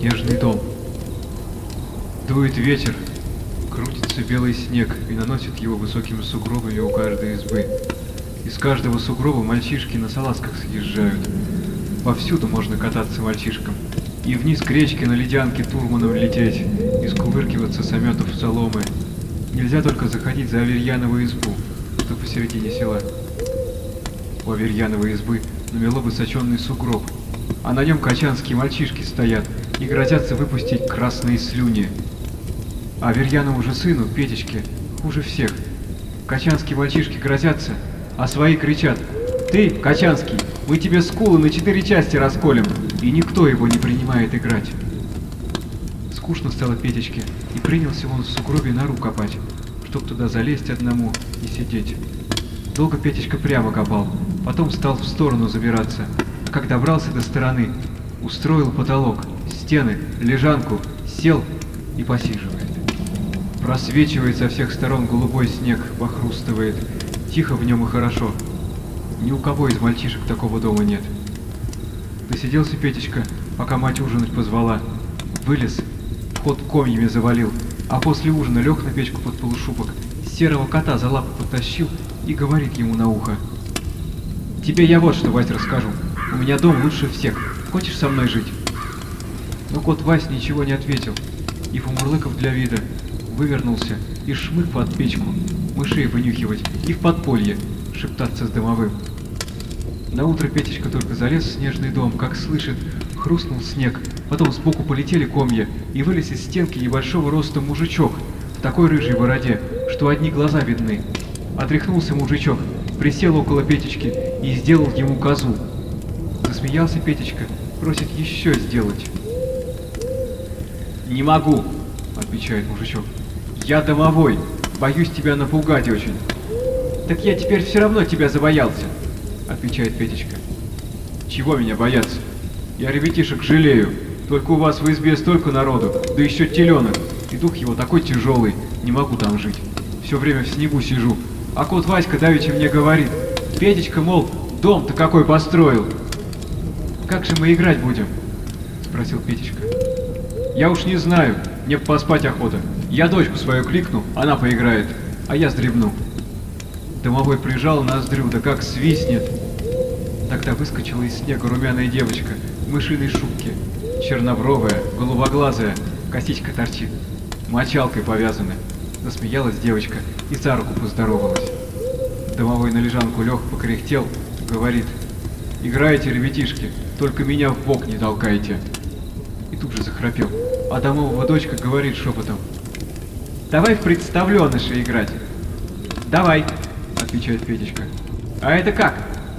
Снежный дом. Дует ветер, крутится белый снег и наносит его высокими сугробами у каждой избы. Из каждого сугроба мальчишки на салазках съезжают. Повсюду можно кататься мальчишкам. И вниз к речке на ледянке турманом лететь, и скувыркиваться с ометов соломы. Нельзя только заходить за Аверьянову избу, что посередине села. У Аверьяновой избы намело высоченный сугроб, а на нем качанские мальчишки стоят и грозятся выпустить красные слюни. А Аверьянову же сыну, Петечке, хуже всех. Качанские мальчишки грозятся, а свои кричат «Ты, Качанский, мы тебе скулы на четыре части расколем!» И никто его не принимает играть. Скучно стало Петечке, и принялся он в сугробе нору копать, чтоб туда залезть одному и сидеть. Долго Петечка прямо копал, потом стал в сторону забираться, а как добрался до стороны, устроил потолок, стены, лежанку, сел и посиживает. Просвечивает со всех сторон голубой снег, похрустывает, тихо в нем и хорошо. Ни у кого из мальчишек такого дома нет. Досиделся Петечка, пока мать ужинать позвала. Вылез, вход комьями завалил, а после ужина лег на печку под полушубок, серого кота за лапу подтащил и говорит ему на ухо. «Тебе я вот что, Вась, расскажу. У меня дом лучше всех. Хочешь со мной жить?» Но кот Вась ничего не ответил, и помурлыков для вида вывернулся и шмык под печку, мышей вынюхивать и в подполье шептаться с дымовым. На утро Петечка только залез в снежный дом, как слышит, хрустнул снег, потом сбоку полетели комья, и вылез из стенки небольшого роста мужичок в такой рыжей бороде, что одни глаза видны. Отряхнулся мужичок, присел около Петечки и сделал ему козу. Засмеялся Петечка, просит еще сделать. «Не могу», — отвечает мужичок. «Я домовой, боюсь тебя напугать очень». «Так я теперь все равно тебя забоялся», — отвечает Петечка. «Чего меня бояться? Я ребятишек жалею. Только у вас в избе столько народу, да еще теленок. И дух его такой тяжелый, не могу там жить. Все время в снегу сижу. А кот Васька давеча мне говорит, Петечка, мол, дом-то какой построил. Как же мы играть будем? Спросил Петечка. Я уж не знаю, мне поспать охота. Я дочку свою кликну, она поиграет, а я сдребну. Домовой прижал ноздрю, да как свистнет. Тогда выскочила из снега румяная девочка в мышиной шубке, чернобровая, голубоглазая, косичка торчит, мочалкой повязана. Засмеялась девочка и за руку поздоровалась. Домовой на лежанку лег, покряхтел, говорит, «Играйте, ребятишки, только меня в бок не толкайте». И тут же захрапел. А домового дочка говорит шепотом, «Давай в представленыши играть». «Давай», — отвечает Петечка. «А это как?»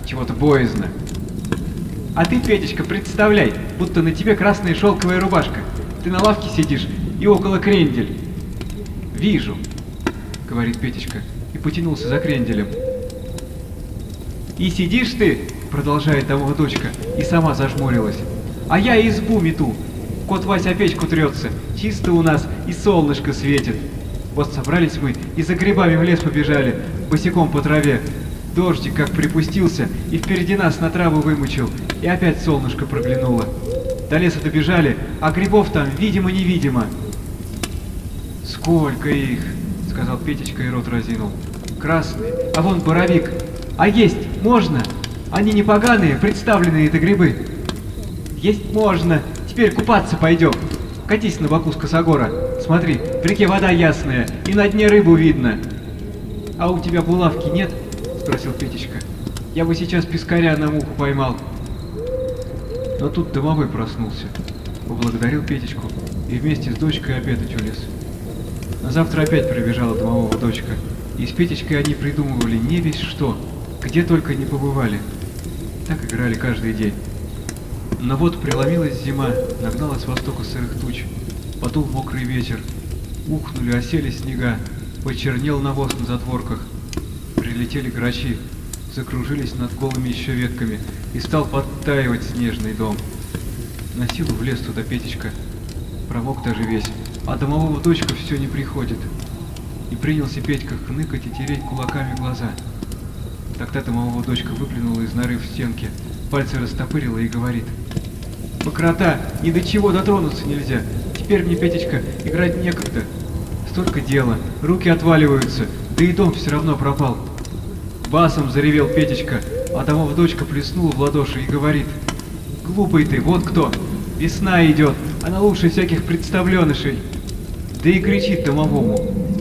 «Чего-то боязно». «А ты, Петечка, представляй, будто на тебе красная шелковая рубашка. Ты на лавке сидишь и около крендель». «Вижу», — говорит Петечка и потянулся за кренделем. «И сидишь ты», — продолжает домова дочка, и сама зажмурилась. «А я избу мету. Кот Вася печку трется, чисто у нас и солнышко светит. Вот собрались мы и за грибами в лес побежали, босиком по траве. Дождик как припустился и впереди нас на траву вымучил, и опять солнышко проглянуло. До леса добежали, а грибов там видимо-невидимо. «Сколько их!» — сказал Петечка и рот разинул. «Красные, а вон боровик. А есть можно? Они не поганые, представленные это грибы». «Есть можно. Теперь купаться пойдем. Катись на боку с косогора. Смотри, в реке вода ясная, и на дне рыбу видно». «А у тебя булавки нет?» — спросил Петечка. «Я бы сейчас пескаря на муху поймал». Но тут домовой проснулся, поблагодарил Петечку и вместе с дочкой обедать улез. На завтра опять прибежала домового дочка, и с Петечкой они придумывали не весь что, где только не побывали. Так играли каждый день. Но вот преломилась зима, нагнала с востока сырых туч, подул мокрый ветер, ухнули, осели снега, почернел навоз на затворках, прилетели грачи, закружились над голыми еще ветками, и стал подтаивать снежный дом. На силу влез туда Петечка, промок даже весь, а домового дочка все не приходит. И принялся Петька хныкать и тереть кулаками глаза. Тогда домового дочка выглянула из норы в стенке, пальцы растопырила и говорит. Покрота, ни до чего дотронуться нельзя. Теперь мне, Петечка, играть некогда. Столько дела, руки отваливаются, да и дом все равно пропал. Басом заревел Петечка, а домов дочка плеснула в ладоши и говорит. Глупый ты, вот кто. Весна идет, она лучше всяких представленышей. Да и кричит домовому.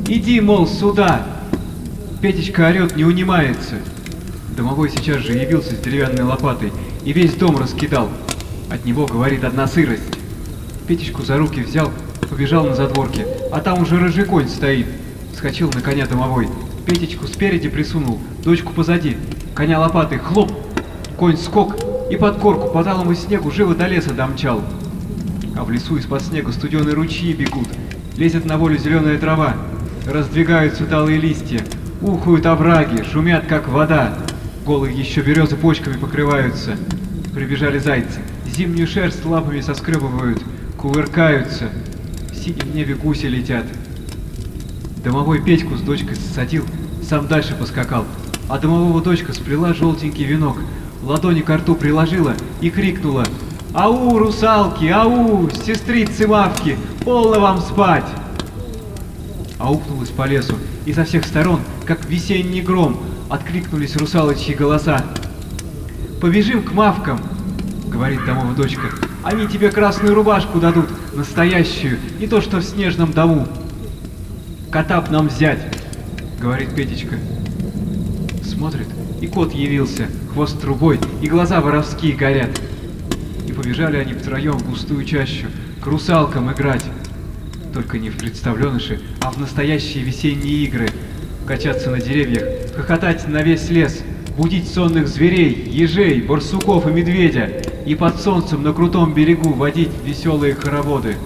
Иди, мол, сюда. Петечка орет, не унимается. Домовой сейчас же явился с деревянной лопатой и весь дом раскидал. От него, говорит, одна сырость. Петечку за руки взял, побежал на задворке, а там уже рыжий конь стоит. Скочил на коня домовой. Петечку спереди присунул, дочку позади. Коня лопатой, хлоп! Конь скок и под корку по талому снегу живо до леса домчал. А в лесу из-под снега студеные ручьи бегут. Лезет на волю зеленая трава. Раздвигаются талые листья. Ухают овраги, шумят как вода. Голые еще березы почками покрываются. Прибежали зайцы. Зимнюю шерсть лапами соскребывают. Кувыркаются. В синем небе гуси летят. Домовой Петьку с дочкой садил, сам дальше поскакал. А домового дочка сплела желтенький венок, ладони к рту приложила и крикнула «Ау, русалки, ау, сестрицы-мавки, полно вам спать!» Аукнулась по лесу, и со всех сторон, как весенний гром, откликнулись русалочьи голоса. «Побежим к мавкам!» — говорит домовая дочка. «Они тебе красную рубашку дадут, настоящую, не то что в снежном дому!» «Кота б нам взять!» — говорит Петечка. Смотрит, и кот явился, хвост трубой, и глаза воровские горят. И побежали они втроем в густую чащу, к русалкам играть. Только не в представленыши, а в настоящие весенние игры. Качаться на деревьях, хохотать на весь лес, будить сонных зверей, ежей, барсуков и медведя, и под солнцем на крутом берегу водить веселые хороводы.